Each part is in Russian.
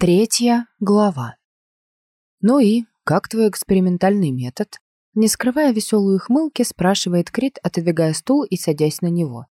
Третья глава. «Ну и, как твой экспериментальный метод?» Не скрывая веселую хмылки, спрашивает Крит, отодвигая стул и садясь на него.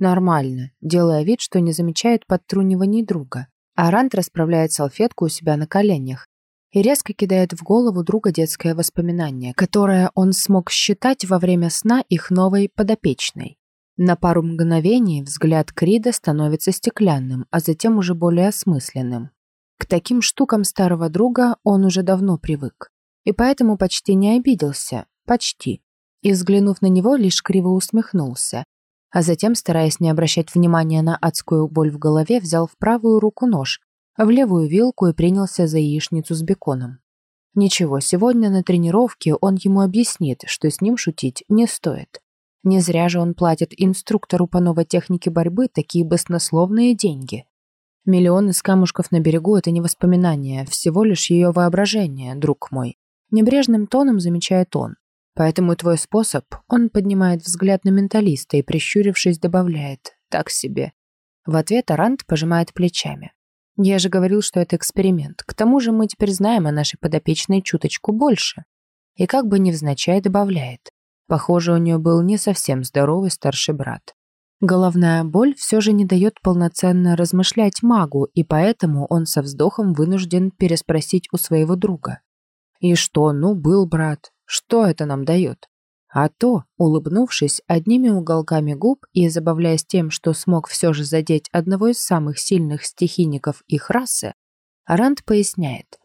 «Нормально», делая вид, что не замечает подтруниваний друга. Арант расправляет салфетку у себя на коленях и резко кидает в голову друга детское воспоминание, которое он смог считать во время сна их новой подопечной. На пару мгновений взгляд Крида становится стеклянным, а затем уже более осмысленным. К таким штукам старого друга он уже давно привык. И поэтому почти не обиделся. Почти. И, взглянув на него, лишь криво усмехнулся. А затем, стараясь не обращать внимания на адскую боль в голове, взял в правую руку нож, в левую вилку и принялся за яичницу с беконом. Ничего, сегодня на тренировке он ему объяснит, что с ним шутить не стоит. Не зря же он платит инструктору по новой технике борьбы такие баснословные деньги. Миллион из камушков на берегу – это не воспоминание, всего лишь ее воображение, друг мой. Небрежным тоном замечает он. Поэтому твой способ, он поднимает взгляд на менталиста и, прищурившись, добавляет «так себе». В ответ Арант пожимает плечами. «Я же говорил, что это эксперимент. К тому же мы теперь знаем о нашей подопечной чуточку больше». И как бы невзначай добавляет. Похоже, у нее был не совсем здоровый старший брат. Головная боль все же не дает полноценно размышлять магу, и поэтому он со вздохом вынужден переспросить у своего друга. «И что, ну, был брат, что это нам дает?» А то, улыбнувшись одними уголками губ и забавляясь тем, что смог все же задеть одного из самых сильных стихийников их расы, Арант поясняет,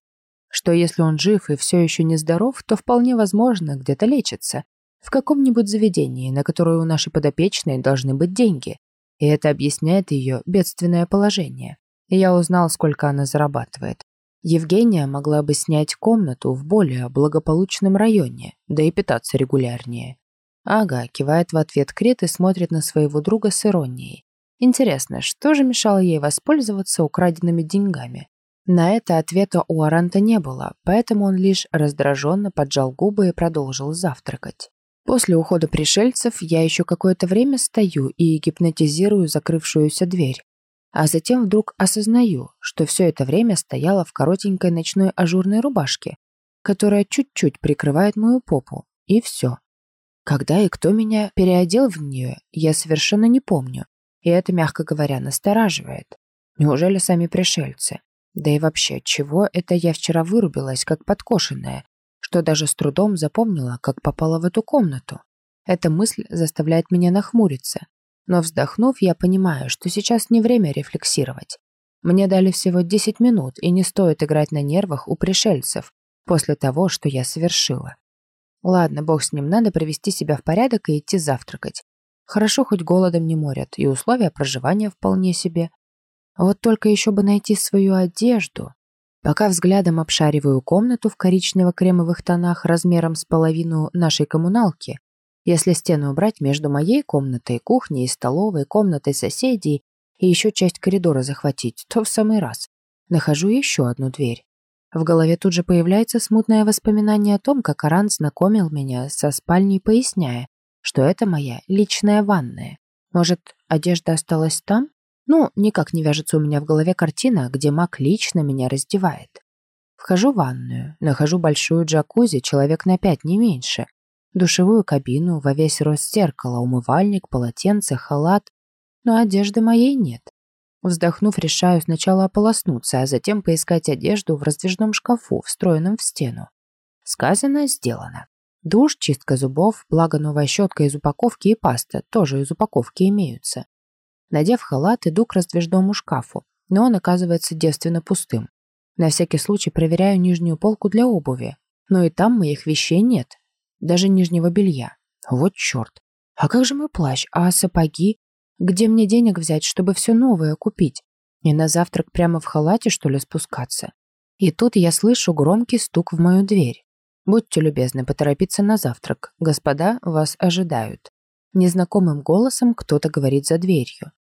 что если он жив и все еще не здоров, то вполне возможно где-то лечится, в каком-нибудь заведении, на которое у нашей подопечной должны быть деньги. И это объясняет ее бедственное положение. Я узнал, сколько она зарабатывает. Евгения могла бы снять комнату в более благополучном районе, да и питаться регулярнее. Ага, кивает в ответ Крет и смотрит на своего друга с иронией. Интересно, что же мешало ей воспользоваться украденными деньгами? На это ответа у Аранта не было, поэтому он лишь раздраженно поджал губы и продолжил завтракать. После ухода пришельцев я еще какое-то время стою и гипнотизирую закрывшуюся дверь. А затем вдруг осознаю, что все это время стояла в коротенькой ночной ажурной рубашке, которая чуть-чуть прикрывает мою попу, и все. Когда и кто меня переодел в нее, я совершенно не помню, и это, мягко говоря, настораживает. Неужели сами пришельцы? Да и вообще, чего это я вчера вырубилась, как подкошенная, что даже с трудом запомнила, как попала в эту комнату. Эта мысль заставляет меня нахмуриться. Но вздохнув, я понимаю, что сейчас не время рефлексировать. Мне дали всего 10 минут, и не стоит играть на нервах у пришельцев после того, что я совершила. Ладно, бог с ним, надо привести себя в порядок и идти завтракать. Хорошо, хоть голодом не морят, и условия проживания вполне себе. Вот только еще бы найти свою одежду. Пока взглядом обшариваю комнату в коричнево-кремовых тонах размером с половину нашей коммуналки, если стену убрать между моей комнатой, кухней и столовой, комнатой соседей и еще часть коридора захватить, то в самый раз. Нахожу еще одну дверь. В голове тут же появляется смутное воспоминание о том, как Аран знакомил меня со спальней, поясняя, что это моя личная ванная. Может, одежда осталась там? Ну, никак не вяжется у меня в голове картина, где маг лично меня раздевает. Вхожу в ванную, нахожу большую джакузи, человек на пять, не меньше. Душевую кабину, во весь рост зеркала, умывальник, полотенце, халат. Но одежды моей нет. Вздохнув, решаю сначала ополоснуться, а затем поискать одежду в раздвижном шкафу, встроенном в стену. Сказано, сделано. Душ, чистка зубов, благо новая щетка из упаковки и паста тоже из упаковки имеются. Надев халат, иду к раздвижному шкафу, но он оказывается девственно пустым. На всякий случай проверяю нижнюю полку для обуви, но и там моих вещей нет, даже нижнего белья. Вот черт. А как же мой плащ? А сапоги? Где мне денег взять, чтобы все новое купить? И на завтрак прямо в халате, что ли, спускаться? И тут я слышу громкий стук в мою дверь. Будьте любезны поторопиться на завтрак. Господа вас ожидают. Незнакомым голосом кто-то говорит за дверью.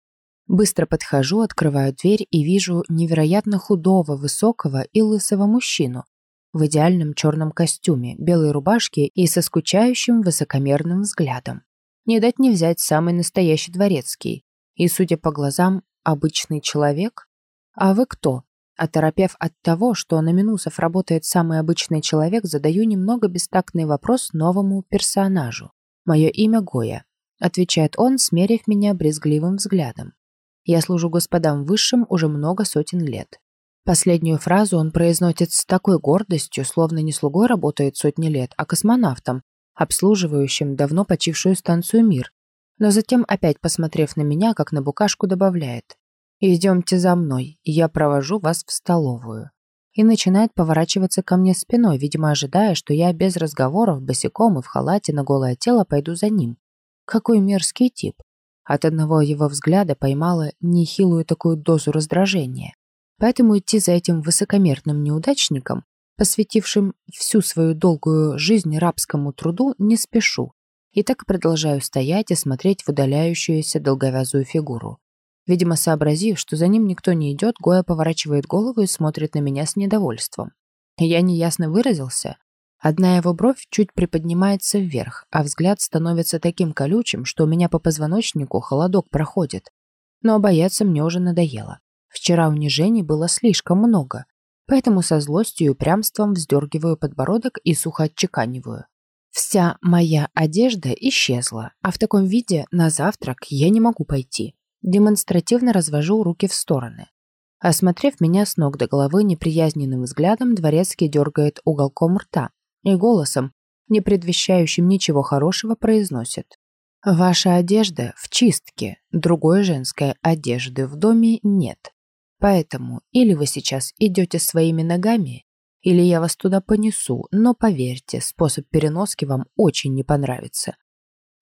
Быстро подхожу, открываю дверь и вижу невероятно худого, высокого и лысого мужчину в идеальном черном костюме, белой рубашке и со скучающим высокомерным взглядом. Не дать не взять самый настоящий дворецкий. И, судя по глазам, обычный человек? А вы кто? Оторопев от того, что на Минусов работает самый обычный человек, задаю немного бестактный вопрос новому персонажу. «Мое имя Гоя», — отвечает он, смерив меня брезгливым взглядом. «Я служу господам высшим уже много сотен лет». Последнюю фразу он произносит с такой гордостью, словно не слугой работает сотни лет, а космонавтом, обслуживающим давно почившую станцию «Мир». Но затем, опять посмотрев на меня, как на букашку, добавляет «Идемте за мной, я провожу вас в столовую». И начинает поворачиваться ко мне спиной, видимо, ожидая, что я без разговоров, босиком и в халате на голое тело пойду за ним. Какой мерзкий тип. От одного его взгляда поймала нехилую такую дозу раздражения. Поэтому идти за этим высокомерным неудачником, посвятившим всю свою долгую жизнь рабскому труду, не спешу. И так продолжаю стоять и смотреть в удаляющуюся долговязую фигуру. Видимо, сообразив, что за ним никто не идет, Гоя поворачивает голову и смотрит на меня с недовольством. Я неясно выразился. Одна его бровь чуть приподнимается вверх, а взгляд становится таким колючим, что у меня по позвоночнику холодок проходит. Но бояться мне уже надоело. Вчера унижений было слишком много, поэтому со злостью и упрямством вздергиваю подбородок и сухо отчеканиваю. Вся моя одежда исчезла, а в таком виде на завтрак я не могу пойти. Демонстративно развожу руки в стороны. Осмотрев меня с ног до головы неприязненным взглядом, дворецкий дергает уголком рта и голосом, не предвещающим ничего хорошего, произносит. «Ваша одежда в чистке, другой женской одежды в доме нет. Поэтому или вы сейчас идете своими ногами, или я вас туда понесу, но поверьте, способ переноски вам очень не понравится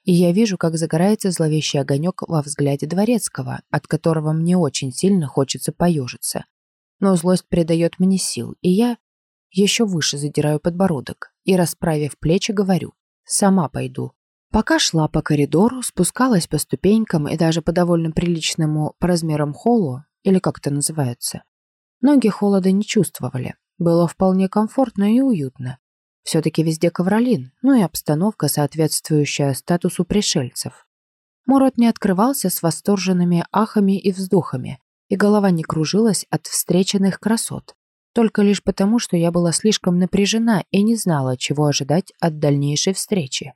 и я вижу, как загорается зловещий огонек во взгляде Дворецкого, от которого мне очень сильно хочется поежиться. Но злость придает мне сил, и я еще выше задираю подбородок и, расправив плечи, говорю «сама пойду». Пока шла по коридору, спускалась по ступенькам и даже по довольно приличному по размерам холлу, или как это называется, ноги холода не чувствовали. Было вполне комфортно и уютно. Все-таки везде ковролин, ну и обстановка, соответствующая статусу пришельцев. Мурот не открывался с восторженными ахами и вздохами, и голова не кружилась от встреченных красот. Только лишь потому, что я была слишком напряжена и не знала, чего ожидать от дальнейшей встречи.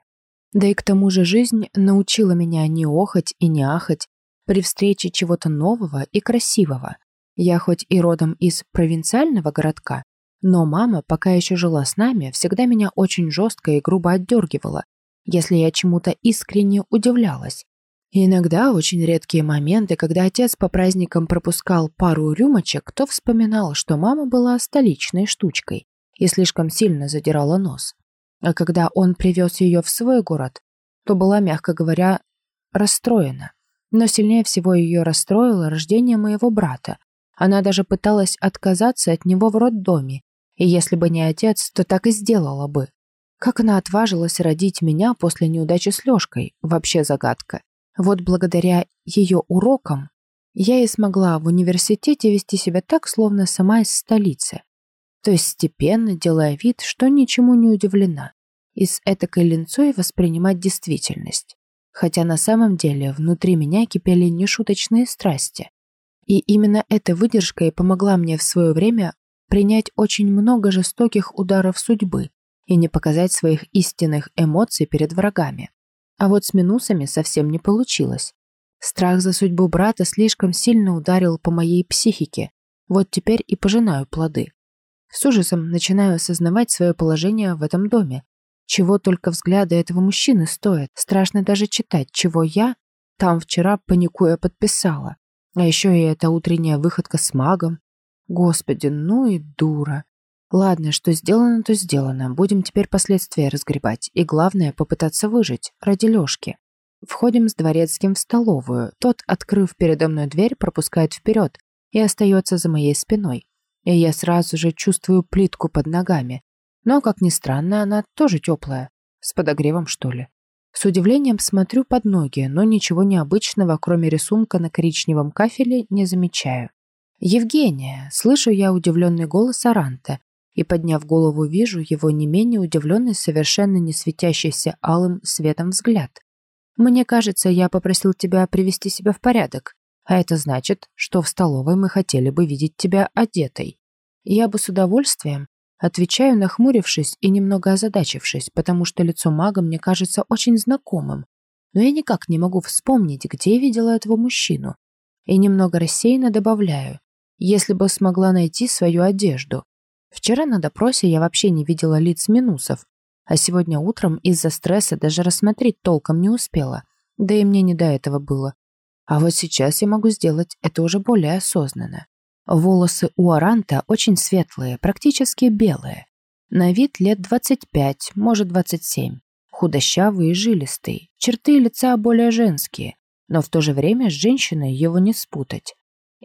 Да и к тому же жизнь научила меня не охать и не ахать при встрече чего-то нового и красивого. Я хоть и родом из провинциального городка, но мама, пока еще жила с нами, всегда меня очень жестко и грубо отдергивала, если я чему-то искренне удивлялась. Иногда очень редкие моменты, когда отец по праздникам пропускал пару рюмочек, то вспоминал, что мама была столичной штучкой и слишком сильно задирала нос. А когда он привез ее в свой город, то была, мягко говоря, расстроена. Но сильнее всего ее расстроило рождение моего брата. Она даже пыталась отказаться от него в роддоме и если бы не отец, то так и сделала бы. Как она отважилась родить меня после неудачи с Лёшкой, вообще загадка. Вот благодаря ее урокам я и смогла в университете вести себя так, словно сама из столицы. То есть степенно, делая вид, что ничему не удивлена. И с этакой линцой воспринимать действительность. Хотя на самом деле внутри меня кипели нешуточные страсти. И именно эта выдержка и помогла мне в свое время принять очень много жестоких ударов судьбы и не показать своих истинных эмоций перед врагами. А вот с минусами совсем не получилось. Страх за судьбу брата слишком сильно ударил по моей психике. Вот теперь и пожинаю плоды. С ужасом начинаю осознавать свое положение в этом доме. Чего только взгляды этого мужчины стоят. Страшно даже читать, чего я там вчера паникуя подписала. А еще и эта утренняя выходка с магом. Господи, ну и дура. Ладно, что сделано, то сделано. Будем теперь последствия разгребать. И главное, попытаться выжить. Ради Лёшки. Входим с дворецким в столовую. Тот, открыв передо мной дверь, пропускает вперед и остается за моей спиной. И я сразу же чувствую плитку под ногами. Но, как ни странно, она тоже теплая. С подогревом, что ли. С удивлением смотрю под ноги, но ничего необычного, кроме рисунка на коричневом кафеле, не замечаю. «Евгения!» — слышу я удивленный голос Аранта, и, подняв голову, вижу его не менее удивленный, совершенно не светящийся алым светом взгляд. «Мне кажется, я попросил тебя привести себя в порядок, а это значит, что в столовой мы хотели бы видеть тебя одетой». Я бы с удовольствием, отвечаю, нахмурившись и немного озадачившись, потому что лицо мага мне кажется очень знакомым, но я никак не могу вспомнить, где видела этого мужчину. И немного рассеянно добавляю, если бы смогла найти свою одежду. Вчера на допросе я вообще не видела лиц минусов, а сегодня утром из-за стресса даже рассмотреть толком не успела, да и мне не до этого было. А вот сейчас я могу сделать это уже более осознанно. Волосы у Аранта очень светлые, практически белые. На вид лет 25, может 27. Худощавый и жилистый, черты лица более женские, но в то же время с женщиной его не спутать.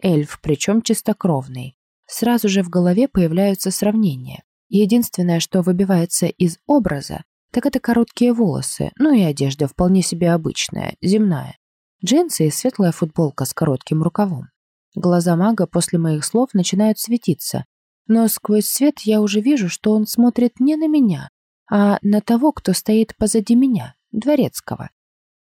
Эльф, причем чистокровный. Сразу же в голове появляются сравнения. Единственное, что выбивается из образа, так это короткие волосы, ну и одежда вполне себе обычная, земная. Джинсы и светлая футболка с коротким рукавом. Глаза мага после моих слов начинают светиться, но сквозь свет я уже вижу, что он смотрит не на меня, а на того, кто стоит позади меня, дворецкого.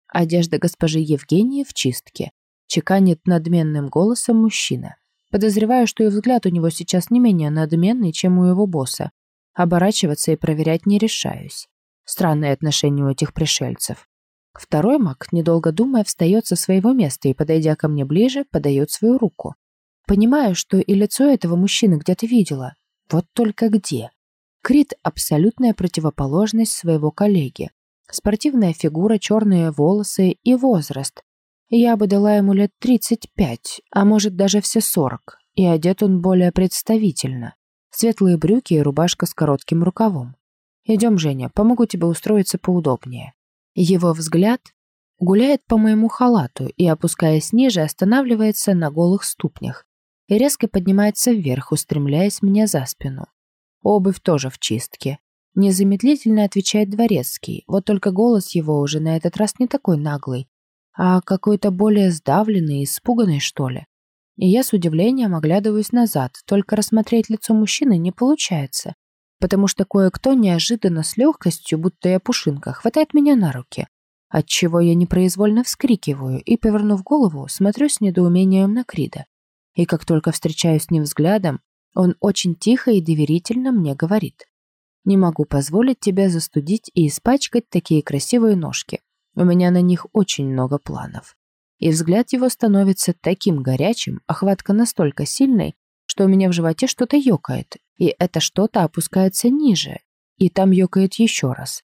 Одежда госпожи Евгении в чистке. Чеканит надменным голосом мужчина. Подозреваю, что и взгляд у него сейчас не менее надменный, чем у его босса. Оборачиваться и проверять не решаюсь. Странное отношение у этих пришельцев. Второй маг, недолго думая, встает со своего места и, подойдя ко мне ближе, подает свою руку. Понимаю, что и лицо этого мужчины где-то видела. Вот только где? Крит – абсолютная противоположность своего коллеги. Спортивная фигура, черные волосы и возраст. Я бы дала ему лет 35, а может даже все 40. И одет он более представительно. Светлые брюки и рубашка с коротким рукавом. «Идем, Женя, помогу тебе устроиться поудобнее». Его взгляд гуляет по моему халату и, опускаясь ниже, останавливается на голых ступнях и резко поднимается вверх, устремляясь мне за спину. Обувь тоже в чистке. Незамедлительно отвечает дворецкий, вот только голос его уже на этот раз не такой наглый, а какой-то более сдавленный, испуганный, что ли. И я с удивлением оглядываюсь назад, только рассмотреть лицо мужчины не получается, потому что кое-кто неожиданно с легкостью, будто я пушинка, хватает меня на руки, отчего я непроизвольно вскрикиваю и, повернув голову, смотрю с недоумением на Крида. И как только встречаюсь с ним взглядом, он очень тихо и доверительно мне говорит. «Не могу позволить тебя застудить и испачкать такие красивые ножки. У меня на них очень много планов». И взгляд его становится таким горячим, охватка настолько сильной, что у меня в животе что-то ёкает, и это что-то опускается ниже, и там ёкает еще раз.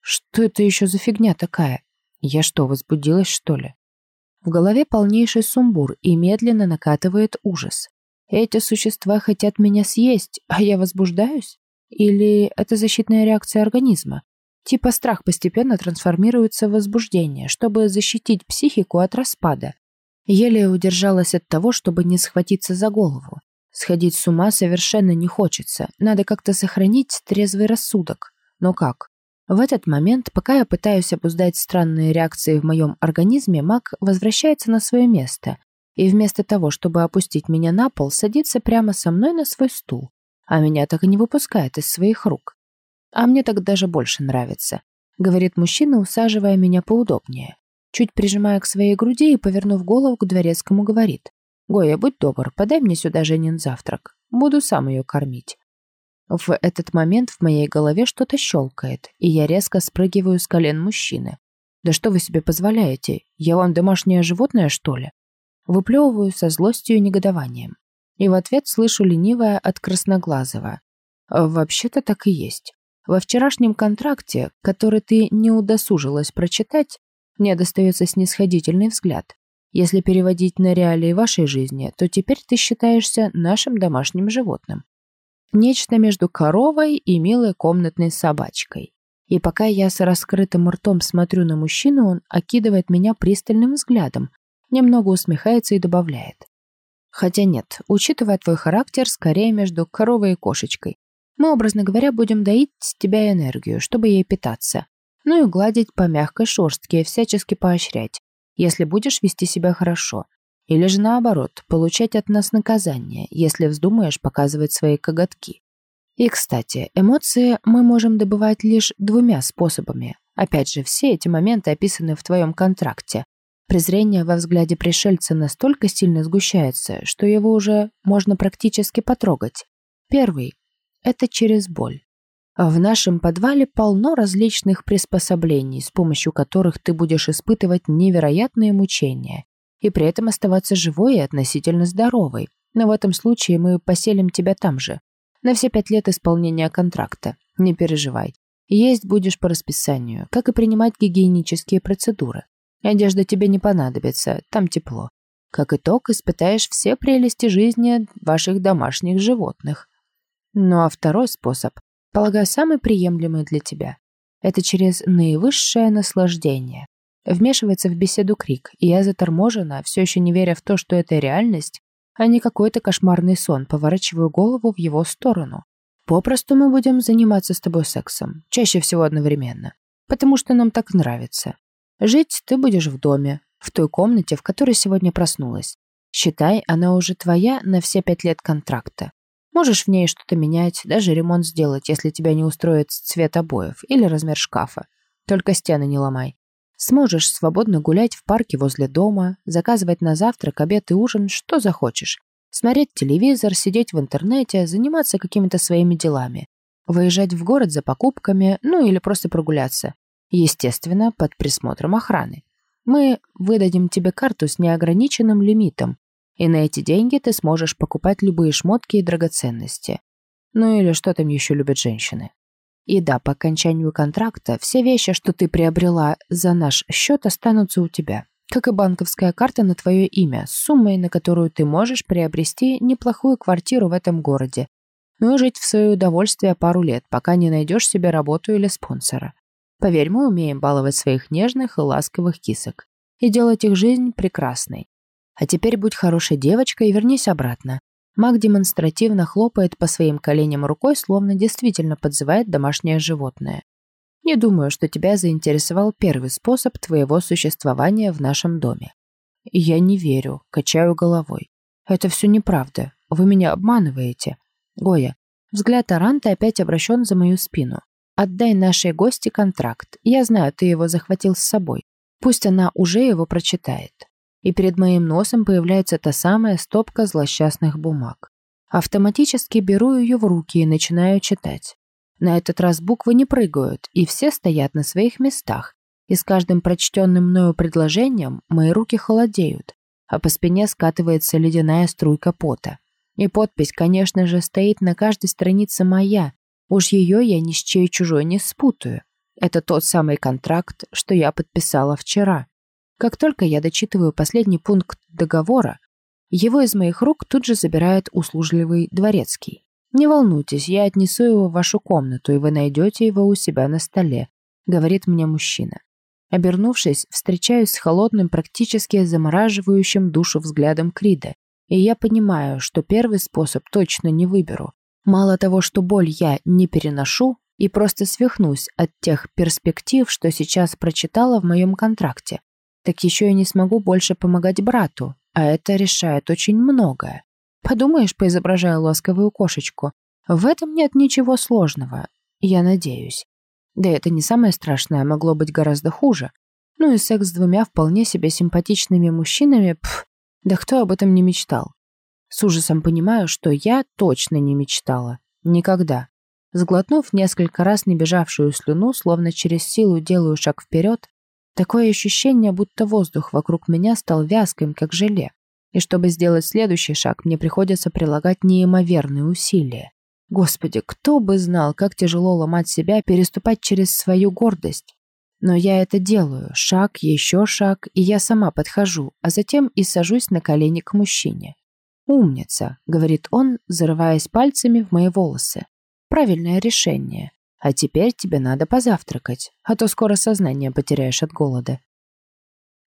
Что это еще за фигня такая? Я что, возбудилась, что ли? В голове полнейший сумбур и медленно накатывает ужас. Эти существа хотят меня съесть, а я возбуждаюсь? Или это защитная реакция организма? Типа страх постепенно трансформируется в возбуждение, чтобы защитить психику от распада. Еле удержалась от того, чтобы не схватиться за голову. Сходить с ума совершенно не хочется. Надо как-то сохранить трезвый рассудок. Но как? В этот момент, пока я пытаюсь обуздать странные реакции в моем организме, маг возвращается на свое место и вместо того, чтобы опустить меня на пол, садится прямо со мной на свой стул, а меня так и не выпускает из своих рук. А мне так даже больше нравится, говорит мужчина, усаживая меня поудобнее. Чуть прижимая к своей груди и, повернув голову к дворецкому, говорит. «Гоя, будь добр, подай мне сюда Женин завтрак. Буду сам ее кормить». В этот момент в моей голове что-то щелкает, и я резко спрыгиваю с колен мужчины. «Да что вы себе позволяете? Я вам домашнее животное, что ли?» Выплевываю со злостью и негодованием. И в ответ слышу ленивое от Красноглазого. «Вообще-то так и есть. Во вчерашнем контракте, который ты не удосужилась прочитать, мне достается снисходительный взгляд. Если переводить на реалии вашей жизни, то теперь ты считаешься нашим домашним животным. Нечто между коровой и милой комнатной собачкой. И пока я с раскрытым ртом смотрю на мужчину, он окидывает меня пристальным взглядом, немного усмехается и добавляет. Хотя нет, учитывая твой характер, скорее между коровой и кошечкой. Мы, образно говоря, будем доить с тебя энергию, чтобы ей питаться. Ну и гладить по мягкой шерстке всячески поощрять если будешь вести себя хорошо. Или же наоборот, получать от нас наказание, если вздумаешь показывать свои коготки. И, кстати, эмоции мы можем добывать лишь двумя способами. Опять же, все эти моменты описаны в твоем контракте. Презрение во взгляде пришельца настолько сильно сгущается, что его уже можно практически потрогать. Первый – это через боль. В нашем подвале полно различных приспособлений, с помощью которых ты будешь испытывать невероятные мучения и при этом оставаться живой и относительно здоровой. Но в этом случае мы поселим тебя там же. На все пять лет исполнения контракта. Не переживай. Есть будешь по расписанию, как и принимать гигиенические процедуры. Одежда тебе не понадобится, там тепло. Как итог, испытаешь все прелести жизни ваших домашних животных. Ну а второй способ, полагаю, самый приемлемый для тебя. Это через наивысшее наслаждение. Вмешивается в беседу крик, и я заторможена, все еще не веря в то, что это реальность, а не какой-то кошмарный сон, поворачиваю голову в его сторону. Попросту мы будем заниматься с тобой сексом, чаще всего одновременно, потому что нам так нравится. Жить ты будешь в доме, в той комнате, в которой сегодня проснулась. Считай, она уже твоя на все пять лет контракта. Можешь в ней что-то менять, даже ремонт сделать, если тебя не устроит цвет обоев или размер шкафа. Только стены не ломай. Сможешь свободно гулять в парке возле дома, заказывать на завтрак, обед и ужин, что захочешь. Смотреть телевизор, сидеть в интернете, заниматься какими-то своими делами. Выезжать в город за покупками, ну или просто прогуляться. Естественно, под присмотром охраны. Мы выдадим тебе карту с неограниченным лимитом, и на эти деньги ты сможешь покупать любые шмотки и драгоценности. Ну или что там еще любят женщины. И да, по окончанию контракта все вещи, что ты приобрела за наш счет, останутся у тебя. Как и банковская карта на твое имя, с суммой, на которую ты можешь приобрести неплохую квартиру в этом городе. Ну и жить в свое удовольствие пару лет, пока не найдешь себе работу или спонсора. Поверь, мы умеем баловать своих нежных и ласковых кисок. И делать их жизнь прекрасной. А теперь будь хорошей девочкой и вернись обратно. Маг демонстративно хлопает по своим коленям рукой, словно действительно подзывает домашнее животное. Не думаю, что тебя заинтересовал первый способ твоего существования в нашем доме. Я не верю, качаю головой. Это все неправда. Вы меня обманываете. Гоя, взгляд Аранта опять обращен за мою спину. Отдай нашей гости контракт. Я знаю, ты его захватил с собой. Пусть она уже его прочитает и перед моим носом появляется та самая стопка злосчастных бумаг. Автоматически беру ее в руки и начинаю читать. На этот раз буквы не прыгают, и все стоят на своих местах, и с каждым прочтенным мною предложением мои руки холодеют, а по спине скатывается ледяная струйка пота. И подпись, конечно же, стоит на каждой странице моя, уж ее я ни с чьей чужой не спутаю. Это тот самый контракт, что я подписала вчера. Как только я дочитываю последний пункт договора, его из моих рук тут же забирает услужливый дворецкий. «Не волнуйтесь, я отнесу его в вашу комнату, и вы найдете его у себя на столе», — говорит мне мужчина. Обернувшись, встречаюсь с холодным, практически замораживающим душу взглядом Крида, и я понимаю, что первый способ точно не выберу. Мало того, что боль я не переношу, и просто свихнусь от тех перспектив, что сейчас прочитала в моем контракте, так еще и не смогу больше помогать брату, а это решает очень многое. Подумаешь, поизображаю ласковую кошечку. В этом нет ничего сложного, я надеюсь. Да это не самое страшное, могло быть гораздо хуже. Ну и секс с двумя вполне себе симпатичными мужчинами, пф, да кто об этом не мечтал? С ужасом понимаю, что я точно не мечтала. Никогда. Сглотнув несколько раз не бежавшую слюну, словно через силу делаю шаг вперед, Такое ощущение, будто воздух вокруг меня стал вязким, как желе. И чтобы сделать следующий шаг, мне приходится прилагать неимоверные усилия. Господи, кто бы знал, как тяжело ломать себя, переступать через свою гордость. Но я это делаю. Шаг, еще шаг, и я сама подхожу, а затем и сажусь на колени к мужчине. «Умница», — говорит он, зарываясь пальцами в мои волосы. «Правильное решение. А теперь тебе надо позавтракать, а то скоро сознание потеряешь от голода.